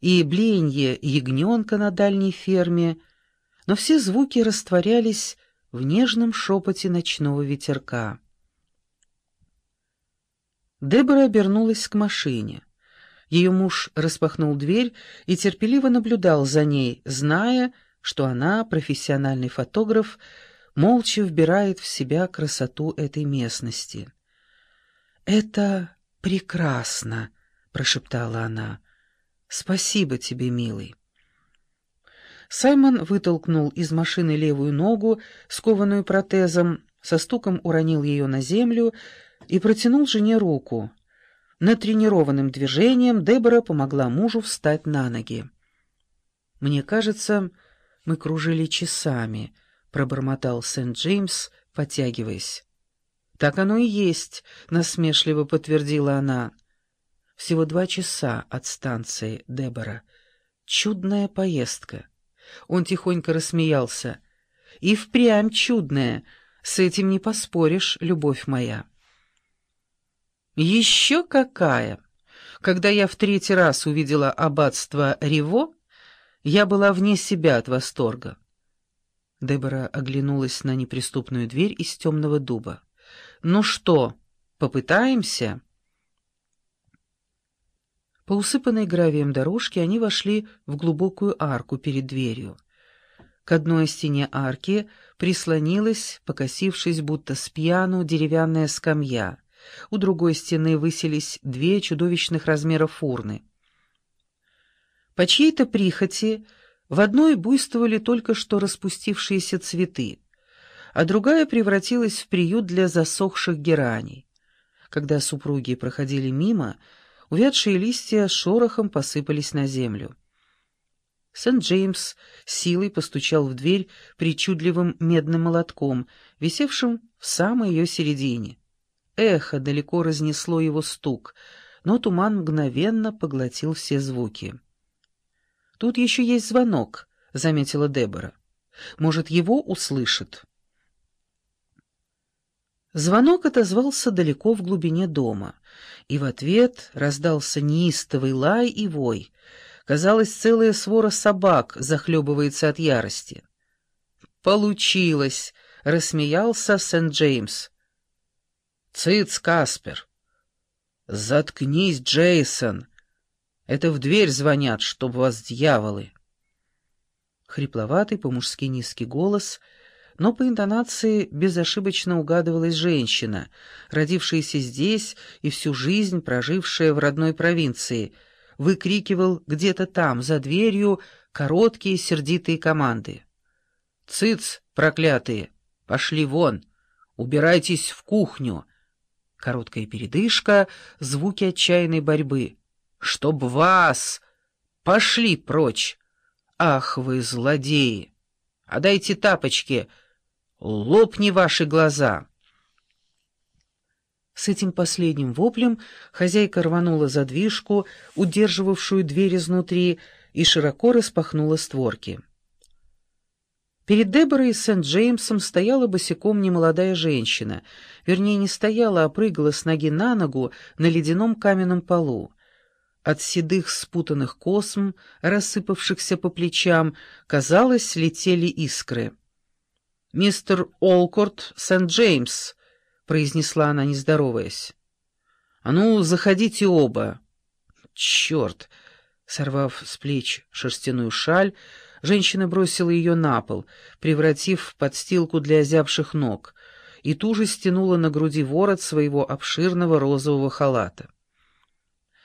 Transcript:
и блеяние ягненка на дальней ферме, но все звуки растворялись в нежном шепоте ночного ветерка. Дебора обернулась к машине. Ее муж распахнул дверь и терпеливо наблюдал за ней, зная, что она, профессиональный фотограф, молча вбирает в себя красоту этой местности. «Это прекрасно», — прошептала она. «Спасибо тебе, милый». Саймон вытолкнул из машины левую ногу, скованную протезом, со стуком уронил ее на землю и протянул жене руку. Натренированным движением Дебора помогла мужу встать на ноги. «Мне кажется, мы кружили часами», — пробормотал Сент-Джеймс, потягиваясь. «Так оно и есть», — насмешливо подтвердила она. «Всего два часа от станции, Дебора. Чудная поездка». Он тихонько рассмеялся. «И впрямь чудная. С этим не поспоришь, любовь моя». «Еще какая!» Когда я в третий раз увидела аббатство Риво, я была вне себя от восторга. Дебора оглянулась на неприступную дверь из темного дуба. «Ну что, попытаемся?» По усыпанной гравием дорожке они вошли в глубокую арку перед дверью. К одной стене арки прислонилась, покосившись будто с пьяну, деревянная скамья. У другой стены высились две чудовищных размеров урны. По чьей-то прихоти в одной буйствовали только что распустившиеся цветы, а другая превратилась в приют для засохших гераний. Когда супруги проходили мимо, Увядшие листья шорохом посыпались на землю. Сент-Джеймс силой постучал в дверь причудливым медным молотком, висевшим в самой ее середине. Эхо далеко разнесло его стук, но туман мгновенно поглотил все звуки. «Тут еще есть звонок», — заметила Дебора. «Может, его услышит?» Звонок отозвался далеко в глубине дома, и в ответ раздался неистовый лай и вой. Казалось, целая свора собак захлебывается от ярости. «Получилось!» — рассмеялся Сент-Джеймс. «Цыц, Каспер!» «Заткнись, Джейсон! Это в дверь звонят, чтоб вас дьяволы!» Хрипловатый по-мужски низкий голос — но по интонации безошибочно угадывалась женщина, родившаяся здесь и всю жизнь прожившая в родной провинции, выкрикивал где-то там, за дверью, короткие сердитые команды. «Цыц, проклятые! Пошли вон! Убирайтесь в кухню!» Короткая передышка, звуки отчаянной борьбы. «Чтоб вас! Пошли прочь! Ах вы, злодеи! Отдайте тапочки!» Лопни ваши глаза!» С этим последним воплем хозяйка рванула задвижку, удерживавшую дверь изнутри, и широко распахнула створки. Перед Деборой и Сент-Джеймсом стояла босиком немолодая женщина, вернее, не стояла, а прыгала с ноги на ногу на ледяном каменном полу. От седых спутанных косм, рассыпавшихся по плечам, казалось, летели искры. «Мистер Олкорт Сент-Джеймс», — произнесла она, не здороваясь. «А ну, заходите оба». «Черт!» Сорвав с плеч шерстяную шаль, женщина бросила ее на пол, превратив в подстилку для озябших ног, и туже стянула на груди ворот своего обширного розового халата.